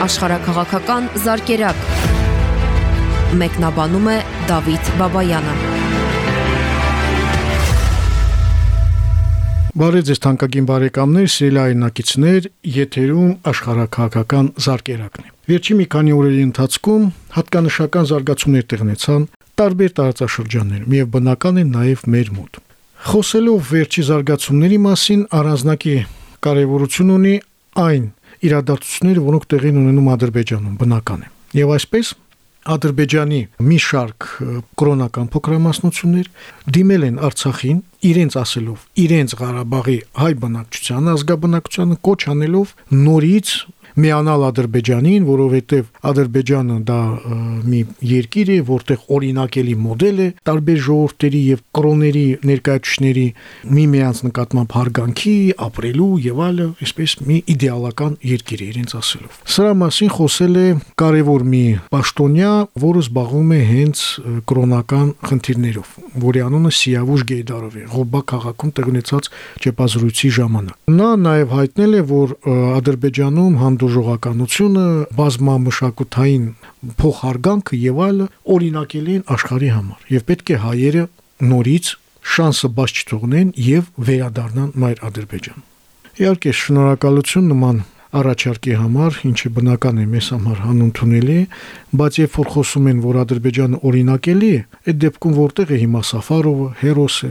աշխարհակղական զարգերակ։ Մեկնաբանում է Դավիթ Բաբայանը։ Բարև ձեզ թանկագին բարեկամներ, սիրելի այնակիցներ, եթերում աշխարհակղական զարգերակն է։ Վերջի մի քանի օրերի ընթացքում հատկանշական զարգացումներ տեղնեցան տարբեր տարածաշրջաններում եւ բնական են նաեւ մեր մոտ։ Խոսելով վերջի զարգացումների մասին, առանձնակի կարևորություն ունի այն իրադարձությունները, որոնք տեղի են ունենում Ադրբեջանում, բնական է։ Եվ այսպես Ադրբեջանի մի շարք կրոնական փոքրամասնություններ դիմել են Արցախին իրենց ասելով իրենց Ղարաբաղի հայ բնակչության ազգաբնակչությանը կոչ անելով նորից միանալ Ադրբեջանին, որովհետև Ադրբեջանը դա մի երկիր է, որտեղ օրինակելի մոդել է տարբեր ժողովուրդների եւ կրոնների ներկայացուցիչների միմյանց նկատմամբ հարգանքի, ապրելու եւ այլը, այսպես մի իդեալական երկիր է իրենց ասելով։ Սրա մասին խոսել է կարևոր մի պաշտոնյա, որը զբաղվում է հենց կրոնական խնդիրներով, որի անունը Սիավուշ Գեյդարով է, Ղոբա քաղաքում տեղ ունեցած ճեպազրույցի ժամանակ։ Նա նաև հայտնել է, որ Ադրբեջանում հանդու ժողականությունը, բազմամշակութային փոխհարգանքը եւ այլը օրինակելի են աշխարհի համար եւ պետք է հայերը նորից շանսը բաց չթողնեն եւ վերադառնան մայր Ադրբեջան։ Իհարկե շնորհակալություն նման առաջարկի համար, ինչը բնական է մեզ համար անընդունելի, բայց երբ որ խոսում են, որ Ադրբեջանը օրինակելի է, այդ դեպքում որտեղ է հիմա Սաֆարովը, Հերոսը,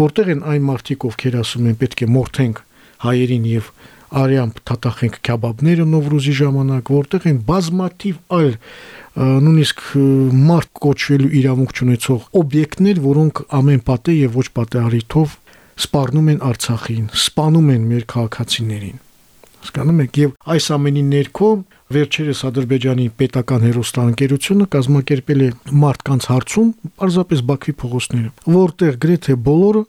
որտեղ են այն մարդիկ, ովքեր ասում են պետք է մորթենք հայերին եւ արյամբ թաթախենք քյաբաբները Նովրուզի ժամանակ, որտեղ են բազմաթիվ այլ նույնիսկ մարդ կոչվելու իրավունք ունեցող օբյեկտներ, որոնք ամեն պատե եւ ոչ պատե առիթով սպառնում են Արցախին, սպանում են մեր քաղաքացիներին։ Հասկանում եք, եւ այս ամենի ներքո վերջերս Ադրբեջանի պետական հերոստանգերությունը կազմակերպել է մարդկանց հարցում, պարզապես Բաքվի փողոցները, որտեղ գրեթե բոլորը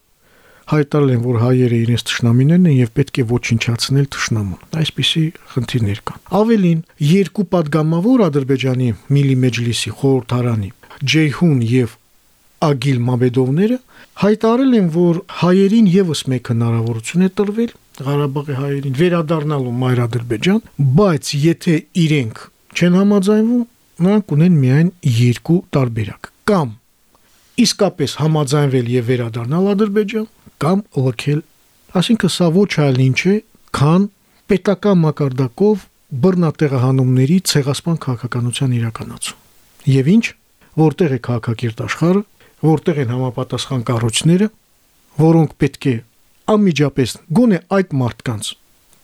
հայտարարել են, որ հայերը իրենց ճշնամիներն են եւ պետք է ոչնչացնել ճշնամուն։ Այսպիսի խնդիրներ կան։ Ավելին, երկու падգամավոր Ադրբեջանի Միլի մեջլիսի խորհրդարանի Ջեյհուն եւ Ագիլ Մաբեդովները հայտարարել են, որ հայերին եւս մեկ հնարավորություն է տրվել Ղարաբաղի հայերին վերադառնալու մայր Ադրբեջան, բայց եթե իրենք չեն համաձայնվում, նրանք ունեն միայն երկու տարբերակ՝ կամ իսկապես համաձայնվել եւ վերադառնալ Ադրբեջան, կամ լքել։ Այսինքն սա ոչ այլ ինչ է, քան պետական մակարդակով բռնատեղահանումների ցեղասպան քաղաքականության իրականացում։ Եվ ինչ, որտեղ է քաղաքակիրթ աշխարհը, որտեղ են համապատասխան կառույցները, որոնք պետք է անմիջապես գոնե այդ մարդկանց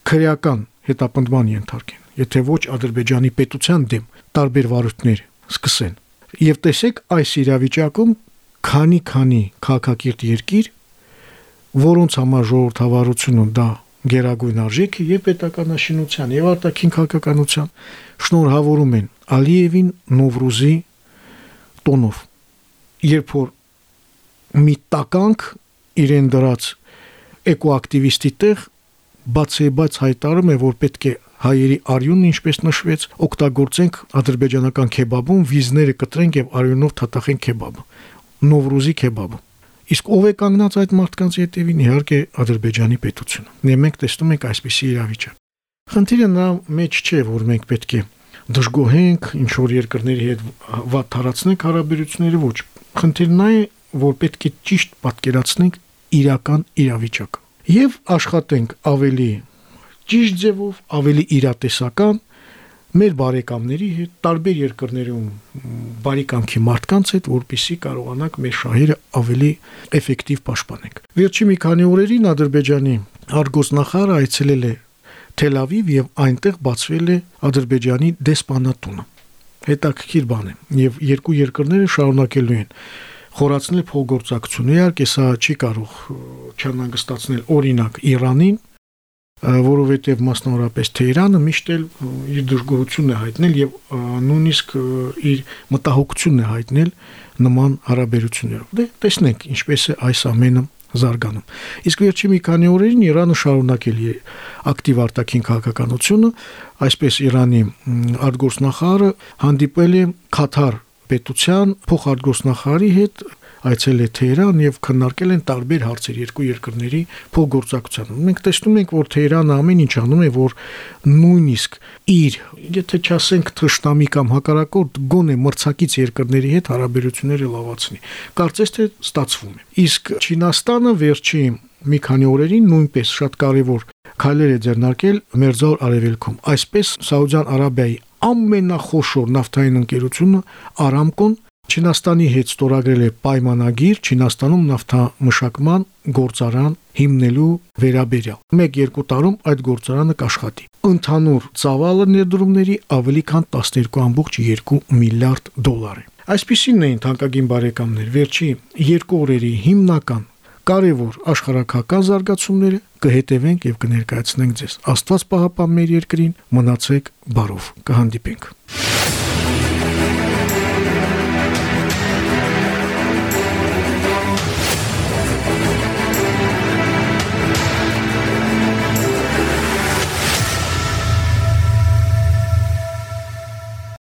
քրեական հետապնդման ենթարկեն, եթե ոչ Ադրբեջանի պետության դեմ տարբեր վարույթներ սկսեն։ Եվ տեսեք այս իրավիճակում քանի-քանի քաղաքակիրթ երկիր որոնց համար ժողովրդավարությունը դա գերագույն արժեք եւ պետականաշինության եւ արտաքին քաղաքականության շնորհավորում են Ալիևին Նովրուզի տոնով երբ որ մի տականք իրեն դրած էկոակտիվիստի տեղ բացեբաց հայտարարում է որ պետք է հայերի արյունը ինչպես նշվեց օգտագործենք ադրբեջանական քեբաբում վիզները կտրենք եւ արյունով թաթախենք քեբաբը նովրուզի քեբաբը Իսկ ով է կանգնած այդ մարդկանց ետևին իհարկե Ադրբեջանի պետությունը։ Մենք մենք տեսնում ենք այսպիսի իրավիճակ։ Խնդիրը նա մեջ չէ, որ մենք պետք է դժգոհենք ինչ որ երկրների հետ վատ հարացնենք հարաբերությունները ոչ։ Խնդիրն այն է, որ պետք է ճիշտ պատկերացնենք իրական իրավիճակը եւ աշխատենք ավելի ճիշտ ձևով, ավելի իրատեսական մեր բարեկամների հետ, տարբեր երկրներում բարեկամքի մարդկանց հետ, որպիսի կարողանանք մեր շահերը ավելի էֆեկտիվ պաշտպանենք։ Վերջի մի քանի օրերին Ադրբեջանի արգոսնախարարը այցելել է Թել Ավիվ եւ այնտեղ բացվել է Ադրբեջանի դեսպանատունը։ Հետաքրքիր բան է եւ երկու երկրները շարունակելու են խորացնել փոխգործակցությունը։ Իհարկե սա չի կարող չանհանգստացնել օրինակ Իրանին, որովհետև մասնավորապես Թեհրանը միշտ էլ իր դժգոհությունն է հայտնել եւ նույնիսկ իր մտահոգությունն է հայտնել նման հարաբերություններով։ Դե տեսնենք ինչպես է այս ամենը զարգանում։ Իսկ վերջի մի քանի օրերին Իրանը շարունակել է ակտիվ արտաքին քաղաքականությունը, այսպես Իրանի արտգործնախարարը հանդիպել է Կաթար պետության փոխարտգործնախարարի հետ այցել է Թեհրան եւ քննարկել են տարբեր հարցեր երկու երկրների փոխգործակցության։ Մենք տեսնում ենք, որ Թեհրանը ամեն ինչ անում է, որ նույնիսկ իր, եթե չասենք թշնամի կամ հակարակորդ, գոնե մրցակից երկրների հետ հարաբերությունները լավացնի։ Կարծես թե ստացվում է։ Իսկ Չինաստանը վերջի մի քանի օրերին նույնպես շատ կարևոր քայլեր է ձեռնարկել Մերձոր Արևելքում։ Այսպես Սաուդյան Արաբիայի ամենախոշոր նավթային ընկերությունը Արամկոն Չինաստանի հետ ստորագրել է պայմանագիր Չինաստանում նավթամշակման գործարան հիմնելու վերաբերյալ։ 1-2 տարում այդ գործարանը կաշխատի։ Ընդհանուր ծավալը ներդրումների ավելի քան 12.2 միլիարդ դոլար է։ Այսպիսին էին թանկագին բարեկամներ վերջի երկու օրերի հիմնական կարևոր աշխարհակական զարգացումները կհետևենք եւ կներկայացնենք ձեզ։ Աստված պահապան մեր երկրին, մնացեք բարով։ Կհանդիպենք։